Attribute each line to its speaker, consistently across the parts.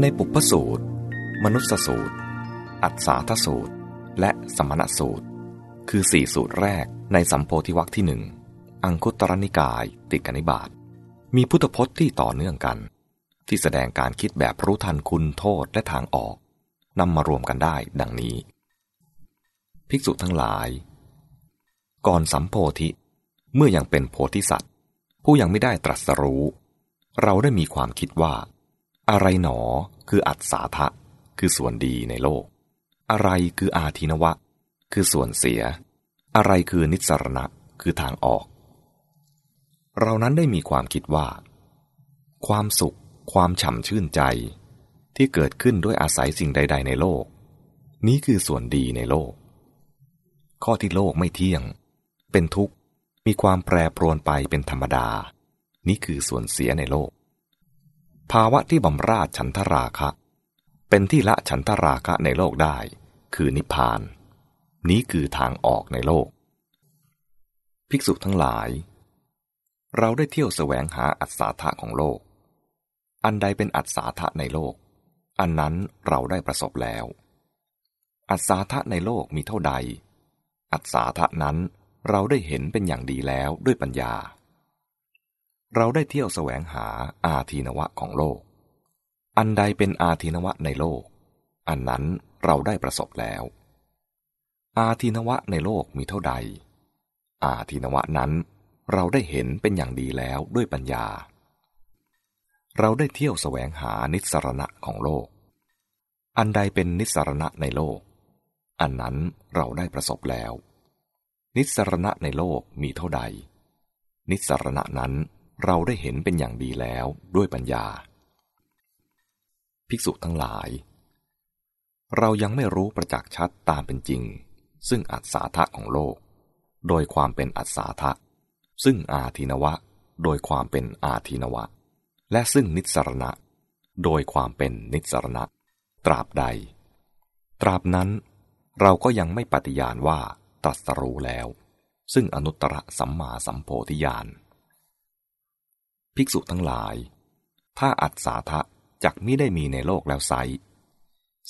Speaker 1: ในปุพพสูตร มนุษยสูตร อัศสาทสูตร และสมณสูตร คือสี่สูตรแรกในสัมโพธิวัคที่หนึ่งอังคุตรนิกายติกนิบาตมีพุทธพจน์ที่ต่อเนื่องกัน ที่แสดงการคิดแบบรู้ทันคุณโทษและทางออกนำมารวมกันได้ดังนี้ ภิกษุทั้งหลาย ก่อนสัมโพธิ เมื่อยังเป็นโพธิสัตว์ ผู้ยังไม่ได้ตรัสรู้ เราได้มีความคิดว่า อะไรหนอคืออัศสาทะ คือส่วนดีในโลก อะไรคืออาทินวะ คือส่วนเสีย อะไรคือนิสรณะ คือทางออก เรานั้นได้มีความคิดว่า ความสุข ความฉ่ำชื่นใจ ที่เกิดขึ้นด้วยอาศัยสิ่งใด ๆ ในโลก นี้คือส่วนดีในโลก ข้อที่โลกไม่เที่ยง เป็นทุกข์มีความแปรปรวนไปเป็นธรรมดา นี้คือส่วนเสียในโลก ภาวะที่บำราดฉันทราคะ เป็นที่ละฉันทราคะในโลกได้ คือนิพพาน นี้คือทางออกในโลก ภิกษุทั้งหลาย เราได้เที่ยวแสวงหาอัศธาของโลก อันใดเป็นอัศธาในโลก อันนั้นเราได้ประสบแล้ว อัศธาในโลกมีเท่าใด อัศธานั้นเราได้เห็นเป็นอย่างดีแล้วด้วยปัญญา เราได้เที่ยวแสวงหาอาทีนวะของโลก อันใดเป็นอาทีนวะในโลก อันนั้นเราได้ประสบแล้ว อาทีนวะในโลกมีเท่าใด อาทีนวะนั้นเราได้เห็นเป็นอย่างดีแล้วด้วยปัญญา เราได้เที่ยวแสวงหานิสรณะของโลก อันใดเป็นนิสรณะในโลก อันนั้นเราได้ประสบแล้ว นิสรณะในโลกมีเท่าใด นิสรณะนั้น เราได้เห็นเป็นอย่างดีแล้วด้วยปัญญา ภิกษุทั้งหลาย เรายังไม่รู้ประจักษ์ชัดตามเป็นจริง ซึ่งอัศาทะของโลก โดยความเป็นอัศาทะ ซึ่งอาทินวะ โดยความเป็นอาทินวะ และซึ่งนิสรณะ โดยความเป็นนิสรณะ ตราบใด ตราบนั้นเราก็ยังไม่ปฏิญาณว่าตรัสรู้แล้ว ซึ่งอนุตตรสัมมาสัมโพธิญาณ ภิกษุทั้งหลาย ถ้าอัศาทะจักมิได้มีในโลกแล้วไซ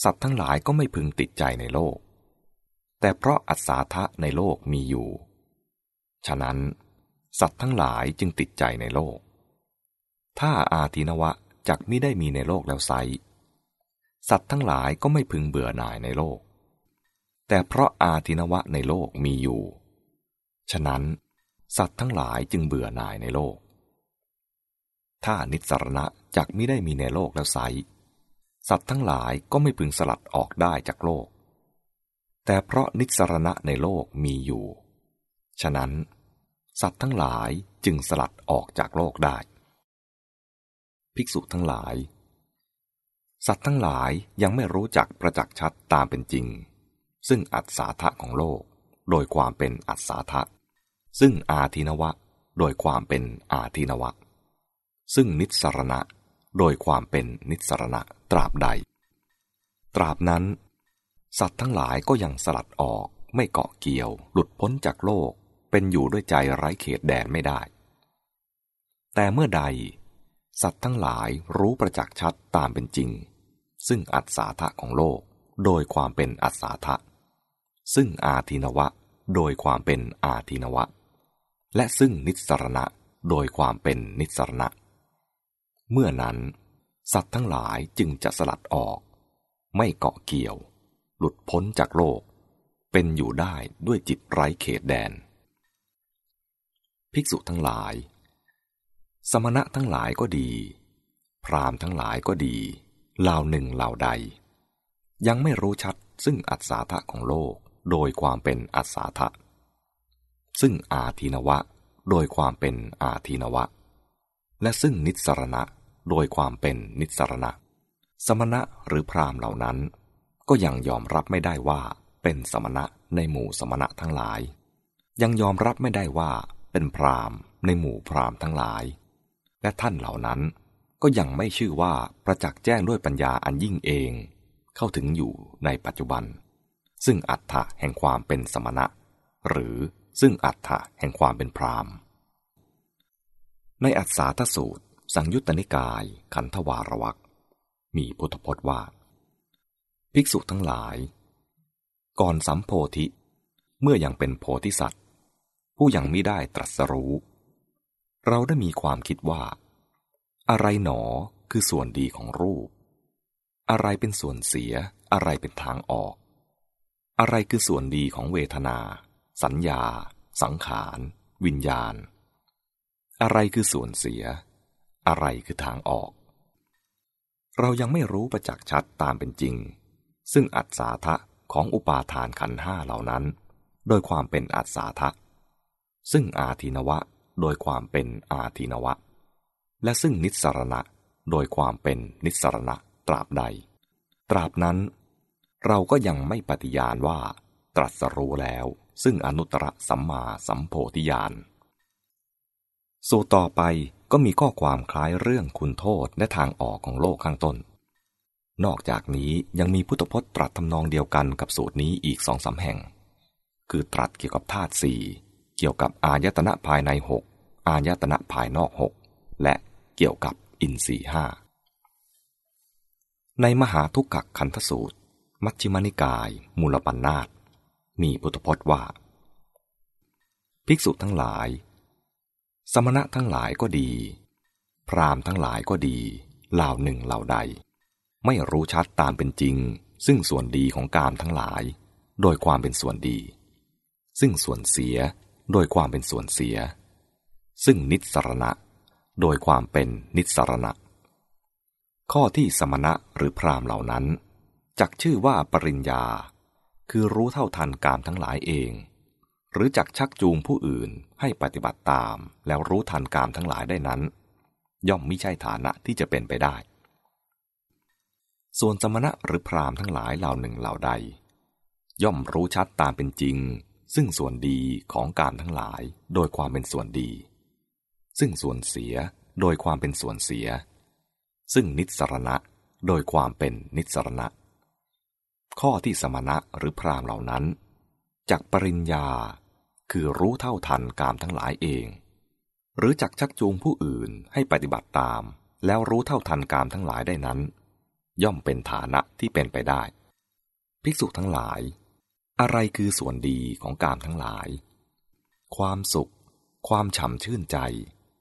Speaker 1: สัตว์ทั้งหลายก็ไม่พึงติดใจในโลก แต่เพราะอัศาทะในโลกมีอยู่ ฉะนั้น สัตว์ทั้งหลายจึงติดใจในโลก ถ้าอาทินวะจักมิได้มีในโลกแล้วไซสัตว์ทั้งหลายก็ไม่พึงเบื่อหน่ายในโลก แต่เพราะอาทินวะในโลกมีอยู่ ฉะนั้น สัตว์ทั้งหลายจึงเบื่อหน่ายในโลก ถ้านิสรณะจักไม่ได้มีในโลกแล้วไซสัตว์ทั้งหลายก็ไม่พึงสลัดออกได้จากโลก แต่เพราะนิสรณะในโลกมีอยู่ ฉะนั้นสัตว์ทั้งหลายจึงสลัดออกจากโลกได้ ภิกษุทั้งหลาย สัตว์ทั้งหลายยังไม่รู้จักประจักษ์ชัดตามเป็นจริง ซึ่งอัศาทะของโลก โดยความเป็นอัศาทะ ซึ่งอาทินวะ โดยความเป็นอาทินวะ ซึ่งนิสรณะ โดยความเป็นนิสรณะตราบใด ตราบนั้น สัตว์ทั้งหลายก็ยังสลัดออกไม่เกาะเกี่ยว หลุดพ้นจากโลก เป็นอยู่ด้วยใจไร้เขตแดนไม่ได้ แต่เมื่อใด สัตว์ทั้งหลายรู้ประจักษ์ชัดตามเป็นจริง ซึ่งอัศาทะของโลก โดยความเป็นอัศาทะซึ่งอาทินวะ โดยความเป็นอาทินวะ และซึ่งนิสรณะ โดยความเป็นนิสรณะ เมื่อนั้น สัตว์ทั้งหลายจึงจะสลัดออก ไม่เกาะเกี่ยว หลุดพ้นจากโลก เป็นอยู่ได้ด้วยจิตไร้เขตแดน ภิกษุทั้งหลาย สมณะทั้งหลายก็ดี พรามทั้งหลายก็ดีเหล่าหนึ่งเหล่าใด ยังไม่รู้ชัดซึ่งอัศาทะของโลกโดยความเป็นอัศาทะซึ่งอาทินวะ โดยความเป็นอาทินวะ และซึ่งนิสรณะ โดยความเป็นนิสรณะ สมณะหรือพราหมณ์เหล่านั้น ก็ยังยอมรับไม่ได้ว่าเป็นสมณะในหมู่สมณะทั้งหลาย ยังยอมรับไม่ได้ว่าเป็นพราหมณ์ในหมู่พราหมณ์ทั้งหลาย และท่านเหล่านั้นก็ยังไม่ชื่อว่าประจักษ์แจ้งด้วยปัญญาอันยิ่งเอง เข้าถึงอยู่ในปัจจุบัน ซึ่งอัตถะแห่งความเป็นสมณะ หรือซึ่งอัตถะแห่งความเป็นพราหมณ์ ในอัศาทสูตร สังยุตตนิกายขันธวารวักมีพุทธพจน์ว่า ภิกษุทั้งหลาย ก่อนสัมโพธิ เมื่อยังเป็นโพธิสัตว์ ผู้ยังไม่ได้ตรัสรู้ เราได้มีความคิดว่า อะไรหนอคือส่วนดีของรูป อะไรเป็นส่วนเสียอะไรเป็นทางออก อะไรคือส่วนดีของเวทนา สัญญา สังขาร วิญญาณ อะไรคือส่วนเสีย อะไรคือทางออก เรายังไม่รู้ประจักษ์ชัดตามเป็นจริง ซึ่งอัศาทะของอุปาทานขันห้าเหล่านั้น โดยความเป็นอัศาทะ ซึ่งอาทินวะโดยความเป็นอาทินวะ และซึ่งนิสรณะโดยความเป็นนิสรณะตราบใด ตราบนั้น เราก็ยังไม่ปฏิญาณว่า ตรัสรู้แล้ว ซึ่งอนุตตรสัมมาสัมโพธิญาณ สู่ต่อไปก็มีข้อความคล้ายเรื่องคุณโทษและทางออกของโลกข้างต้น นอกจากนี้ยังมีพุทธพจน์ตรัสทำนองเดียวกันกับสูตรนี้อีกสองสาแห่ง คือตรัสเกี่ยวกับธาตุสี่เกี่ยวกับอายตนะภายในหกอายตนะภายนอกหกและเกี่ยวกับอินทรีห้าในมหาทุกขคันธสูตร มัชฌิมานิกาย มูลปัญนาตมีพุทธพจน์ว่า ภิกษุทั้งหลาย สมณะทั้งหลายก็ดี พรามทั้งหลายก็ดี เหล่าหนึ่งเหล่าใด ไม่รู้ชัดตามเป็นจริง ซึ่งส่วนดีของกามทั้งหลาย โดยความเป็นส่วนดี ซึ่งส่วนเสียโดยความเป็นส่วนเสีย ซึ่งนิสรณะ โดยความเป็นนิสรณะ ข้อที่สมณะหรือพรามเหล่านั้นจักชื่อว่าปริญญา คือรู้เท่าทันกามทั้งหลายเอง หรือจักชักจูงผู้อื่นให้ปฏิบัติตามแล้วรู้ทันกามทั้งหลายได้นั้น ย่อมไม่ใช่ฐานะที่จะเป็นไปได้ ส่วนสมณะหรือพรามทั้งหลายเหล่าหนึ่งเหล่าใด ย่อมรู้ชัดตามเป็นจริง ซึ่งส่วนดีของกามทั้งหลายโดยความเป็นส่วนดี ซึ่งส่วนเสียโดยความเป็นส่วนเสีย ซึ่งนิสรณะโดยความเป็นนิสรณะ ข้อที่สมณะหรือพรามเหล่านั้น จากปริญญา คือรู้เท่าทันกามทั้งหลายเอง หรือจักชักจูงผู้อื่นให้ปฏิบัติตาม แล้วรู้เท่าทันกามทั้งหลายได้นั้น ย่อมเป็นฐานะที่เป็นไปได้ ภิกษุทั้งหลาย อะไรคือส่วนดีของกามทั้งหลาย ความสุข ความฉ่ำชื่นใจ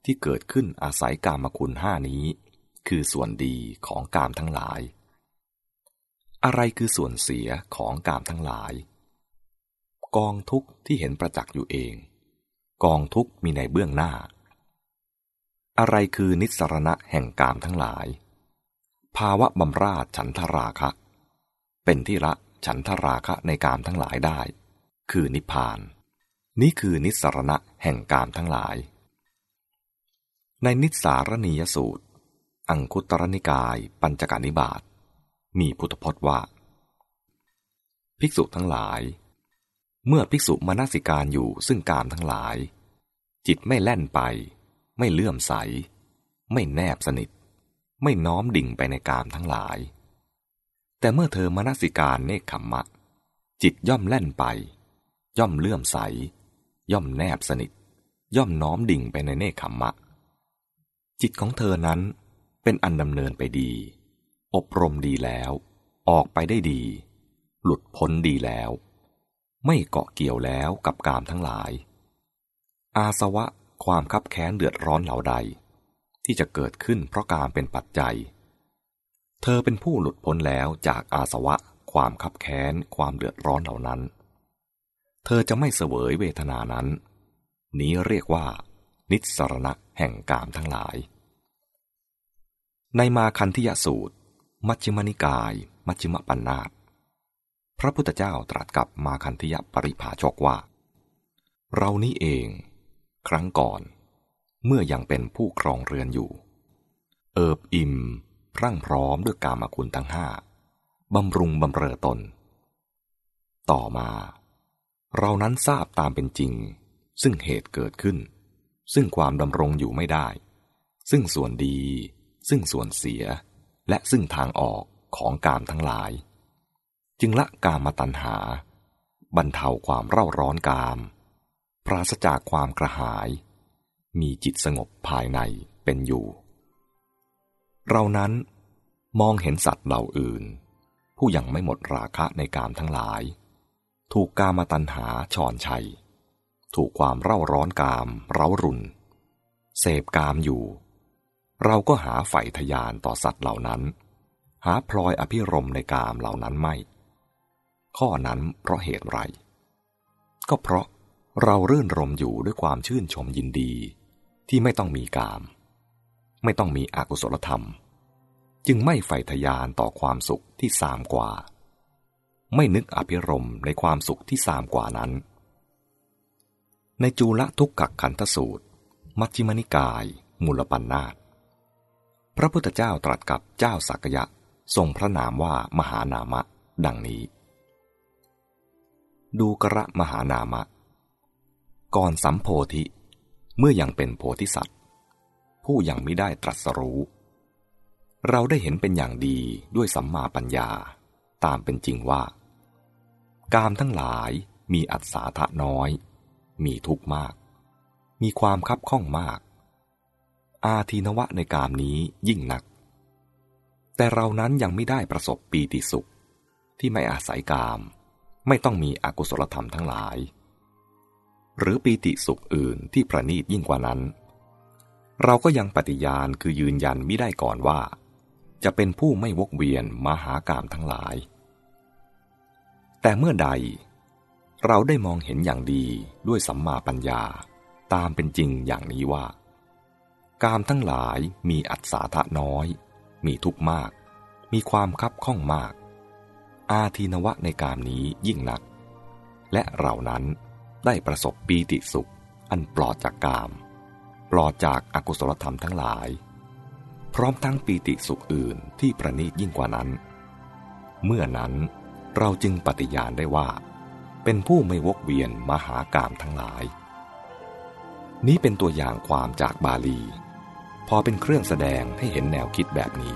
Speaker 1: ที่เกิดขึ้นอาศัยกามคุณห้านี้ คือส่วนดีของกามทั้งหลาย อะไรคือส่วนเสียของกามทั้งหลาย กองทุกข์ที่เห็นประจักษ์อยู่เอง กองทุกข์มีในเบื้องหน้า อะไรคือนิสรณะแห่งกามทั้งหลาย ภาวะบำราชฉันทราคะ เป็นที่ละฉันทราคะในกามทั้งหลายได้ คือนิพพาน นี่คือนิสรณะแห่งกามทั้งหลาย ในนิสารณียสูตร อังคุตรนิกาย ปัญจการนิบาตมีพุทธพจน์ว่า ภิกษุทั้งหลาย เมื่อภิกษุมานาสิการอยู่ซึ่งกามทั้งหลาย จิตไม่แล่นไป ไม่เลื่อมใส ไม่แนบสนิท ไม่น้อมดิ่งไปในกามทั้งหลาย แต่เมื่อเธอมานาสิการเนคขมมะ จิตย่อมแล่นไป ย่อมเลื่อมใส ย่อมแนบสนิท ย่อมน้อมดิ่งไปในเนคขมมะ จิตของเธอนั้นเป็นอันดำเนินไปดี อบรมดีแล้ว ออกไปได้ดี หลุดพ้นดีแล้ว ไม่เกาะเกี่ยวแล้วกับกามทั้งหลาย อาสวะความคับแค้นเดือดร้อนเหล่าใด ที่จะเกิดขึ้นเพราะกามเป็นปัจจัย เธอเป็นผู้หลุดพ้นแล้วจากอาสวะความคับแค้นความเดือดร้อนเหล่านั้น เธอจะไม่เสวยเวทนานั้น นี้เรียกว่า นิสรณะแห่งกามทั้งหลาย ในมาคันธิยสูตร มัชฌิมนิกาย มัชฌิมปัญนาต พระพุทธเจ้าตรัสกับมาคันธิยปริภาชกว่า เรานี้เอง ครั้งก่อน เมื่อยังเป็นผู้ครองเรือนอยู่ เอิบอิ่มร่างพร้อมด้วยกามคุณทั้งห้าบำรุงบำเรอตน ต่อมา เรานั้นทราบตามเป็นจริง ซึ่งเหตุเกิดขึ้น ซึ่งความดำรงอยู่ไม่ได้ ซึ่งส่วนดี ซึ่งส่วนเสีย และซึ่งทางออกของกามทั้งหลาย จึงละกามตัณหา บรรเทาความเร่าร้อนกาม ปราศจากความกระหาย มีจิตสงบภายในเป็นอยู่ เรานั้นมองเห็นสัตว์เหล่าอื่น ผู้ยังไม่หมดราคะในกามทั้งหลาย ถูกกามตัณหาฉอนชัย ถูกความเร่าร้อนกามเร้ารุนเสพกามอยู่ เราก็หาใฝ่ทยานต่อสัตว์เหล่านั้น หาพลอยอภิรมในกามเหล่านั้นไม่ ข้อนั้นเพราะเหตุไร ก็เพราะเรารื่นรมอยู่ด้วยความชื่นชมยินดี ที่ไม่ต้องมีกาม ไม่ต้องมีอกุศลธรรม จึงไม่ใฝ่ทยานต่อความสุขที่สามกว่า ไม่นึกอภิรมในความสุขที่สามกว่านั้น ในจูลทุกขขันธสูตร มัชฌิมนิกาย มูลปัญนาตพระพุทธเจ้าตรัสกับเจ้าสักยะ ทรงพระนามว่ามหานามะ ดังนี้ ดูกระมหานามะ ก่อนสัมโพธิ เมื่อยังเป็นโพธิสัตว์ ผู้ยังไม่ได้ตรัสรู้ เราได้เห็นเป็นอย่างดีด้วยสัมมาปัญญาตามเป็นจริงว่า กามทั้งหลายมีอัศาทะน้อย มีทุกข์มาก มีความคับข้องมาก อาทีนวะในกามนี้ยิ่งนัก แต่เรานั้นยังไม่ได้ประสบปีติสุขที่ไม่อาศัยกาม ไม่ต้องมีอกุศลธรรมทั้งหลาย หรือปีติสุขอื่นที่ประณีตยิ่งกว่านั้น เราก็ยังปฏิญาณคือยืนยันไม่ได้ก่อนว่า จะเป็นผู้ไม่วกเวียนมาหากามทั้งหลาย แต่เมื่อใด เราได้มองเห็นอย่างดีด้วยสัมมาปัญญาตามเป็นจริงอย่างนี้ว่า กามทั้งหลายมีอัศาทะน้อย มีทุกข์มาก มีความคับข้องมาก อาทีนวะในกามนี้ยิ่งหนัก และเรานั้นได้ประสบปีติสุข อันปลอดจากกาม ปลอดจากอากุศลธรรมทั้งหลาย พร้อมทั้งปีติสุขอื่นที่ประณีตยิ่งกว่านั้น เมื่อนั้นเราจึงปฏิญาณได้ว่า เป็นผู้ไม่วกเวียนมาหากามทั้งหลาย นี้เป็นตัวอย่างความจากบาลี พอเป็นเครื่องแสดงให้เห็นแนวคิดแบบนี้